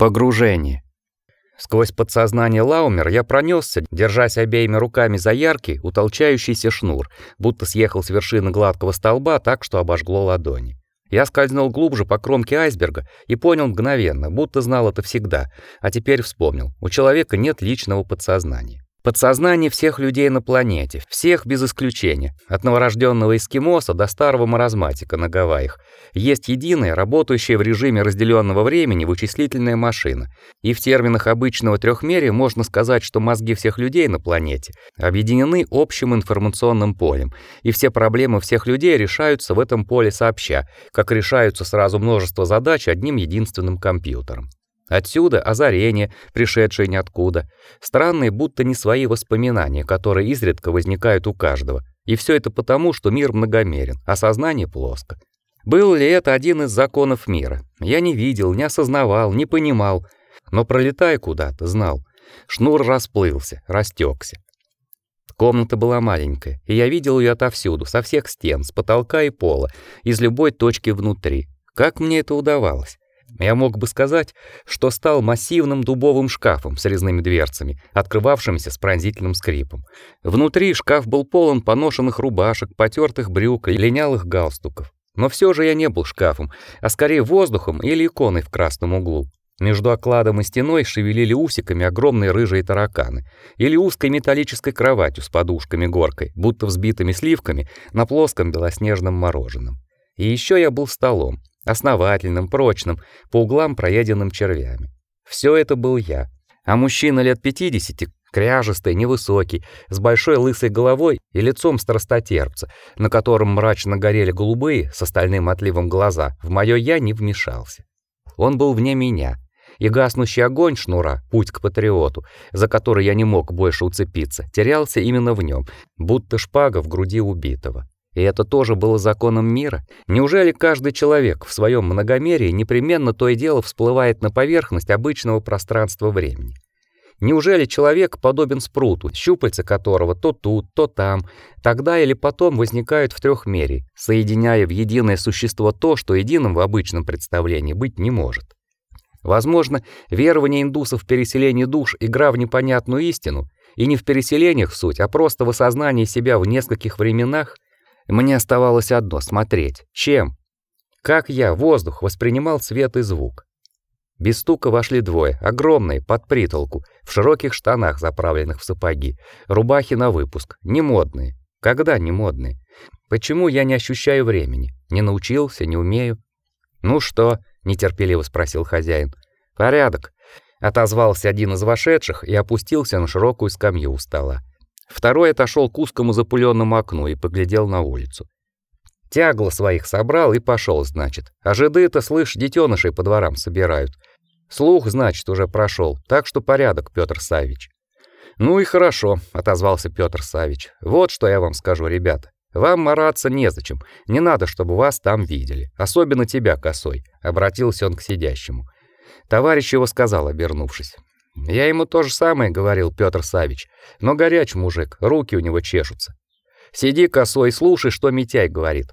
Погружение. Сквозь подсознание Лаумер я пронесся, держась обеими руками за яркий, утолчающийся шнур, будто съехал с вершины гладкого столба так, что обожгло ладони. Я скользнул глубже по кромке айсберга и понял мгновенно, будто знал это всегда, а теперь вспомнил. У человека нет личного подсознания. Подсознание всех людей на планете, всех без исключения, от новорожденного эскимоса до старого маразматика на Гавайях, есть единая, работающая в режиме разделенного времени вычислительная машина. И в терминах обычного трехмерия можно сказать, что мозги всех людей на планете объединены общим информационным полем, и все проблемы всех людей решаются в этом поле сообща, как решаются сразу множество задач одним единственным компьютером. Отсюда озарение, пришедшее ниоткуда, странные, будто не свои воспоминания, которые изредка возникают у каждого. И все это потому, что мир многомерен, а сознание плоско. Был ли это один из законов мира? Я не видел, не осознавал, не понимал, но пролетая куда-то, знал. Шнур расплылся, растекся. Комната была маленькая, и я видел ее отовсюду, со всех стен, с потолка и пола, из любой точки внутри. Как мне это удавалось? Я мог бы сказать, что стал массивным дубовым шкафом с резными дверцами, открывавшимся с пронзительным скрипом. Внутри шкаф был полон поношенных рубашек, потертых брюк и линялых галстуков. Но все же я не был шкафом, а скорее воздухом или иконой в красном углу. Между окладом и стеной шевелили усиками огромные рыжие тараканы, или узкой металлической кроватью с подушками-горкой, будто взбитыми сливками на плоском белоснежном мороженом. И еще я был столом, основательным, прочным, по углам проеденным червями. Все это был я. А мужчина лет 50, кряжестый, невысокий, с большой лысой головой и лицом страстотерпца, на котором мрачно горели голубые с остальным отливом глаза, в моё я не вмешался. Он был вне меня, и гаснущий огонь шнура, путь к патриоту, за который я не мог больше уцепиться, терялся именно в нем, будто шпага в груди убитого. И это тоже было законом мира? Неужели каждый человек в своем многомерии непременно то и дело всплывает на поверхность обычного пространства-времени? Неужели человек подобен спруту, щупальца которого то тут, то там, тогда или потом возникают в трехмерии, соединяя в единое существо то, что единым в обычном представлении быть не может? Возможно, верование индусов в переселение душ игра в непонятную истину, и не в переселениях суть, а просто в осознании себя в нескольких временах – мне оставалось одно смотреть. Чем? Как я, воздух, воспринимал цвет и звук. Без стука вошли двое, огромные, под притолку, в широких штанах, заправленных в сапоги, рубахи на выпуск, не модные. Когда не модные? Почему я не ощущаю времени? Не научился, не умею. Ну что? нетерпеливо спросил хозяин. Порядок, отозвался один из вошедших и опустился на широкую скамью у стола. Второй отошел к узкому запыленному окну и поглядел на улицу. Тягло своих собрал и пошел, значит. А жиды-то, слышь, детенышей по дворам собирают. Слух, значит, уже прошел, так что порядок, Петр Савич. Ну и хорошо, отозвался Петр Савич. Вот что я вам скажу, ребята. Вам мараться незачем. Не надо, чтобы вас там видели, особенно тебя, косой, обратился он к сидящему. Товарищ его сказал, обернувшись: я ему то же самое говорил, Петр Савич, но горяч мужик, руки у него чешутся. Сиди косой, слушай, что Митяй говорит.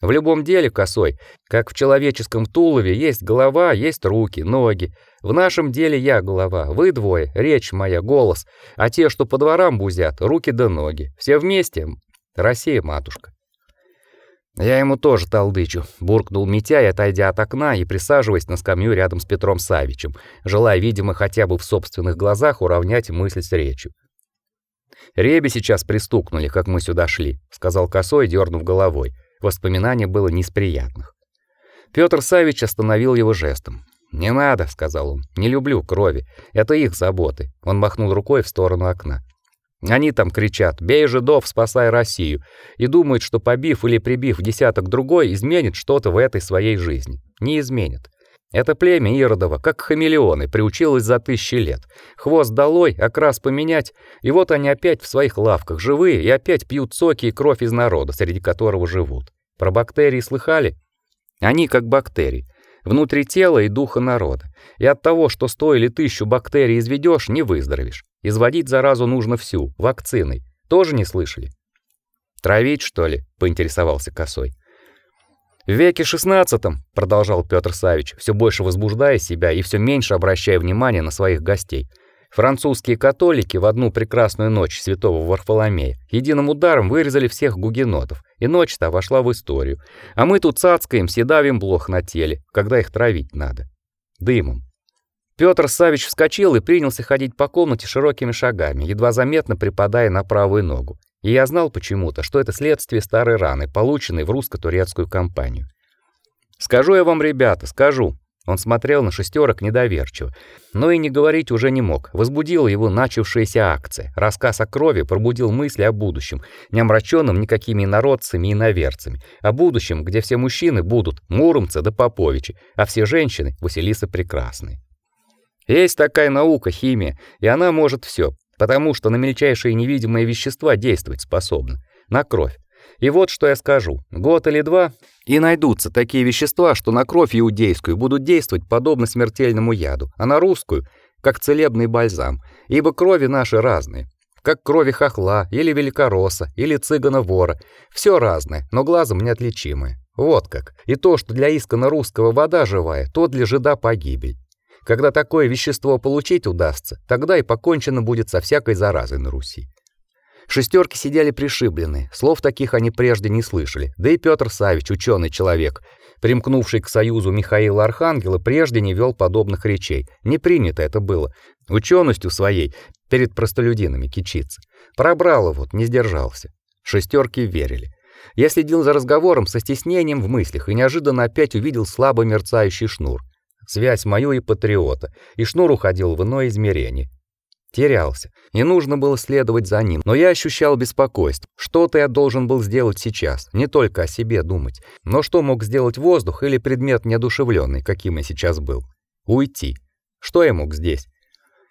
В любом деле косой, как в человеческом тулове есть голова, есть руки, ноги. В нашем деле я голова, вы двое, речь моя, голос, а те, что по дворам бузят, руки да ноги. Все вместе Россия, матушка. Я ему тоже толдычу, буркнул Митяй, отойдя от окна и присаживаясь на скамью рядом с Петром Савичем, желая, видимо, хотя бы в собственных глазах уравнять мысль с речью. Реби сейчас пристукнули, как мы сюда шли, сказал Косой, дернув головой. Воспоминание было не из приятных. Петр Савич остановил его жестом. "Не надо", сказал он. "Не люблю крови. Это их заботы". Он махнул рукой в сторону окна. Они там кричат: "Бей жидов, спасай Россию!" и думают, что побив или прибив десяток другой, изменит что-то в этой своей жизни. Не изменит. Это племя Иродово, как хамелеоны, приучилось за тысячи лет. Хвост долой, окрас поменять, и вот они опять в своих лавках, живые, и опять пьют соки и кровь из народа, среди которого живут. Про бактерии слыхали? Они как бактерии внутри тела и духа народа. И от того, что сто или тысячу бактерий изведешь, не выздоровеешь. Изводить заразу нужно всю, вакциной. Тоже не слышали? Травить, что ли? поинтересовался Косой. В веке XVI, продолжал Петр Савич, все больше возбуждая себя и все меньше обращая внимание на своих гостей. Французские католики в одну прекрасную ночь Святого Варфоломея единым ударом вырезали всех гугенотов, и ночь-то вошла в историю. А мы тут цацкаем, седавим блох на теле, когда их травить надо. Дымом. Петр Савич вскочил и принялся ходить по комнате широкими шагами, едва заметно припадая на правую ногу. И я знал почему-то, что это следствие старой раны, полученной в русско-турецкую кампанию. Скажу я вам, ребята, скажу, он смотрел на шестерок недоверчиво, но и не говорить уже не мог. Возбудила его начавшаяся акция. Рассказ о крови пробудил мысли о будущем, не омраченном никакими народцами и наверцами, о будущем, где все мужчины будут Муромцы да Поповичи, а все женщины Василисы Прекрасные. Есть такая наука химия, и она может все, потому что на мельчайшие невидимые вещества действовать способна. На кровь. И вот что я скажу. Год или два, и найдутся такие вещества, что на кровь иудейскую будут действовать подобно смертельному яду, а на русскую как целебный бальзам, ибо крови наши разные. Как крови хохла или великоросса или цыгана-вора. Все разное, но глазом неотличимое. Вот как. И то, что для искона русского вода живая, то для жида погибель. Когда такое вещество получить удастся, тогда и покончено будет со всякой заразой на Руси. Шестерки сидели пришибленные, слов таких они прежде не слышали. Да и Петр Савич, ученый человек, примкнувший к союзу Михаила Архангела, прежде не вел подобных речей. Не принято это было. Ученостью своей перед простолюдинами кичиться. Пробрало вот, не сдержался. Шестерки верили. Я следил за разговором со стеснением в мыслях и неожиданно опять увидел слабо мерцающий шнур. Связь мою и патриота, и шнур уходил в иное измерение терялся. Не нужно было следовать за ним, но я ощущал беспокойство. Что-то я должен был сделать сейчас, не только о себе думать. Но что мог сделать воздух или предмет неодушевленный, каким я сейчас был? Уйти. Что я мог здесь?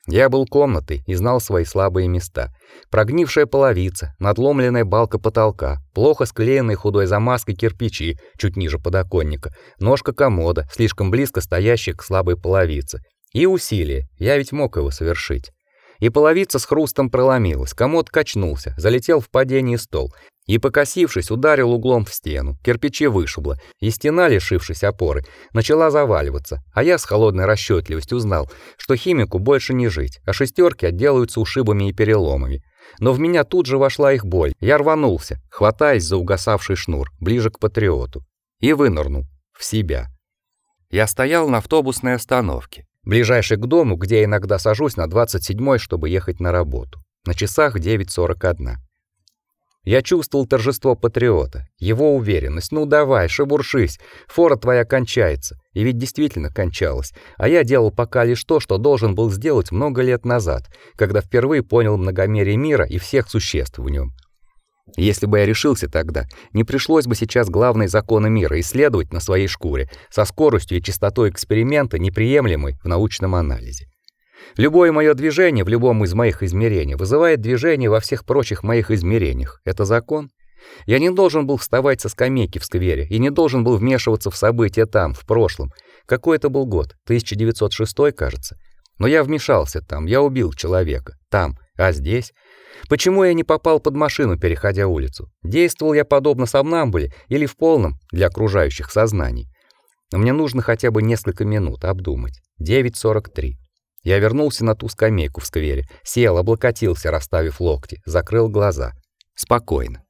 Я был комнатой и знал свои слабые места. Прогнившая половица, надломленная балка потолка, плохо склеенные худой замазкой кирпичи чуть ниже подоконника, ножка комода, слишком близко стоящая к слабой половице. И усилие. Я ведь мог его совершить и половица с хрустом проломилась, комод качнулся, залетел в падение стол и, покосившись, ударил углом в стену. Кирпичи вышибло, и стена, лишившись опоры, начала заваливаться. А я с холодной расчетливостью узнал, что химику больше не жить, а шестерки отделаются ушибами и переломами. Но в меня тут же вошла их боль. Я рванулся, хватаясь за угасавший шнур, ближе к патриоту, и вынырнул в себя. Я стоял на автобусной остановке ближайший к дому, где я иногда сажусь на 27-й, чтобы ехать на работу. На часах 9:41. Я чувствовал торжество патриота, его уверенность. Ну давай, шебуршись, фора твоя кончается. И ведь действительно кончалась. А я делал пока лишь то, что должен был сделать много лет назад, когда впервые понял многомерие мира и всех существ в нем. Если бы я решился тогда, не пришлось бы сейчас главные законы мира исследовать на своей шкуре со скоростью и частотой эксперимента, неприемлемой в научном анализе. Любое мое движение в любом из моих измерений вызывает движение во всех прочих моих измерениях. Это закон. Я не должен был вставать со скамейки в сквере и не должен был вмешиваться в события там, в прошлом. Какой это был год? 1906, кажется. Но я вмешался там, я убил человека. Там, а здесь Почему я не попал под машину, переходя улицу? Действовал я подобно сомнамбуле или в полном для окружающих сознаний? Но мне нужно хотя бы несколько минут обдумать. 9:43. Я вернулся на ту скамейку в сквере, сел, облокотился, расставив локти, закрыл глаза. Спокойно.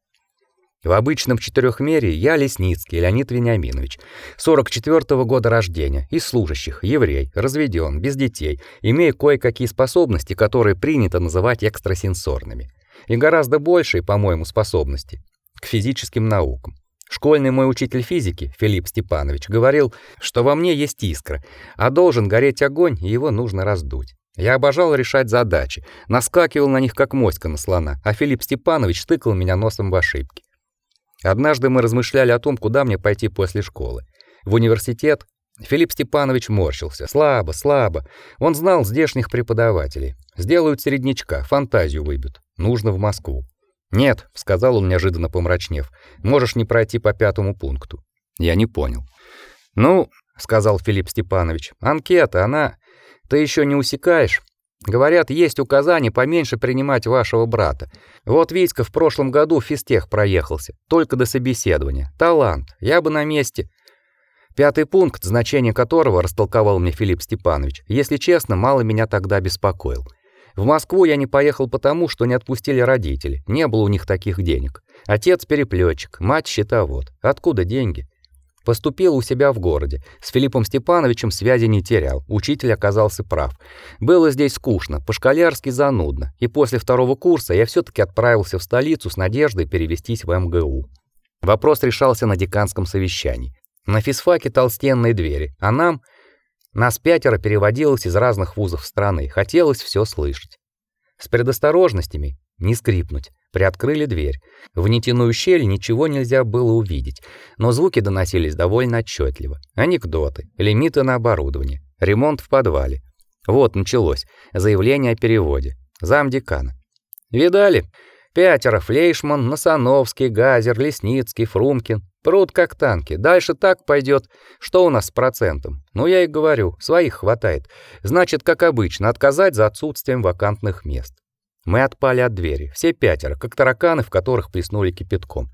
В обычном четырехмерии я Лесницкий Леонид Вениаминович, 44-го года рождения, из служащих, еврей, разведен, без детей, имея кое-какие способности, которые принято называть экстрасенсорными, и гораздо большие, по-моему, способности к физическим наукам. Школьный мой учитель физики, Филипп Степанович, говорил, что во мне есть искра, а должен гореть огонь, и его нужно раздуть. Я обожал решать задачи, наскакивал на них как моська на слона, а Филипп Степанович тыкал меня носом в ошибки. Однажды мы размышляли о том, куда мне пойти после школы. В университет Филипп Степанович морщился. Слабо, слабо. Он знал здешних преподавателей. Сделают середнячка, фантазию выбьют. Нужно в Москву. Нет, сказал он неожиданно помрачнев. Можешь не пройти по пятому пункту. Я не понял. Ну, сказал Филипп Степанович. Анкета, она ты еще не усекаешь. Говорят, есть указание поменьше принимать вашего брата. Вот Витька в прошлом году в физтех проехался, только до собеседования. Талант. Я бы на месте. Пятый пункт, значение которого растолковал мне Филипп Степанович, если честно, мало меня тогда беспокоил. В Москву я не поехал потому, что не отпустили родители. Не было у них таких денег. Отец переплетчик, мать счетовод. Откуда деньги? Поступил у себя в городе. С Филиппом Степановичем связи не терял. Учитель оказался прав. Было здесь скучно, по-школярски занудно. И после второго курса я все таки отправился в столицу с надеждой перевестись в МГУ. Вопрос решался на деканском совещании. На физфаке толстенные двери, а нам нас пятеро переводилось из разных вузов страны, хотелось все слышать. С предосторожностями не скрипнуть. Приоткрыли дверь. В нитяную щель ничего нельзя было увидеть, но звуки доносились довольно отчетливо. Анекдоты, лимиты на оборудование, ремонт в подвале. Вот началось. Заявление о переводе. Зам декана. Видали? Пятеро Флейшман, Насановский, Газер, Лесницкий, Фрумкин. Прут как танки. Дальше так пойдет. Что у нас с процентом? Ну я и говорю, своих хватает. Значит, как обычно, отказать за отсутствием вакантных мест. Мы отпали от двери, все пятеро, как тараканы, в которых плеснули кипятком.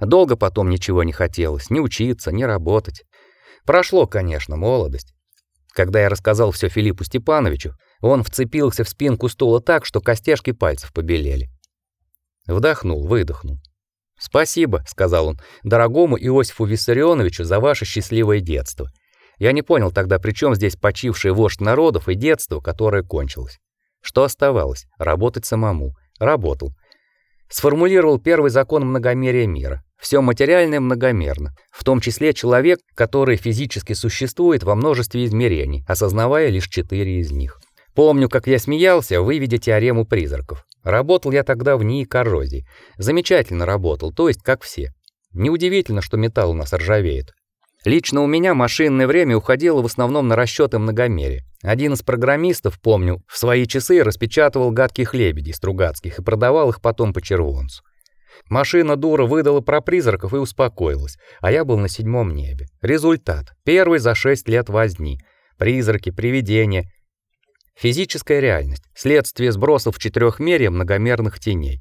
Долго потом ничего не хотелось, ни учиться, ни работать. Прошло, конечно, молодость. Когда я рассказал все Филиппу Степановичу, он вцепился в спинку стула так, что костяшки пальцев побелели. Вдохнул, выдохнул. Спасибо, сказал он, дорогому Иосифу Виссарионовичу за ваше счастливое детство. Я не понял тогда, при чем здесь почивший вождь народов и детство, которое кончилось. Что оставалось? Работать самому. Работал. Сформулировал первый закон многомерия мира. Все материальное многомерно, в том числе человек, который физически существует во множестве измерений, осознавая лишь четыре из них. Помню, как я смеялся, выведя теорему призраков. Работал я тогда в НИИ коррозии. Замечательно работал, то есть как все. Неудивительно, что металл у нас ржавеет. Лично у меня машинное время уходило в основном на расчеты многомерия. Один из программистов, помню, в свои часы распечатывал гадких лебедей стругацких и продавал их потом по червонцу. Машина дура выдала про призраков и успокоилась, а я был на седьмом небе. Результат: первый за шесть лет возни. Призраки, привидения, Физическая реальность следствие сбросов в четырехмерие многомерных теней.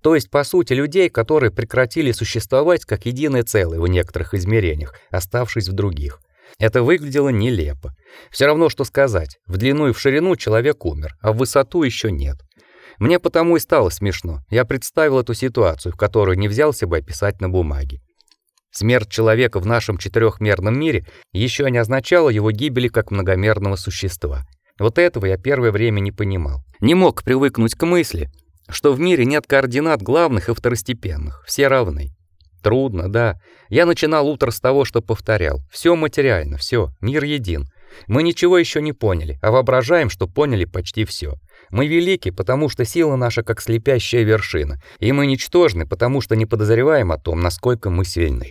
То есть, по сути, людей, которые прекратили существовать как единое целое в некоторых измерениях, оставшись в других. Это выглядело нелепо. Все равно что сказать: в длину и в ширину человек умер, а в высоту еще нет. Мне потому и стало смешно. Я представил эту ситуацию, которую не взялся бы описать на бумаге. Смерть человека в нашем четырехмерном мире еще не означала его гибели как многомерного существа. Вот этого я первое время не понимал. Не мог привыкнуть к мысли, что в мире нет координат главных и второстепенных, все равны. Трудно, да. Я начинал утро с того, что повторял: все материально, все, мир един. Мы ничего еще не поняли, а воображаем, что поняли почти все. Мы велики, потому что сила наша как слепящая вершина, и мы ничтожны, потому что не подозреваем о том, насколько мы сильны.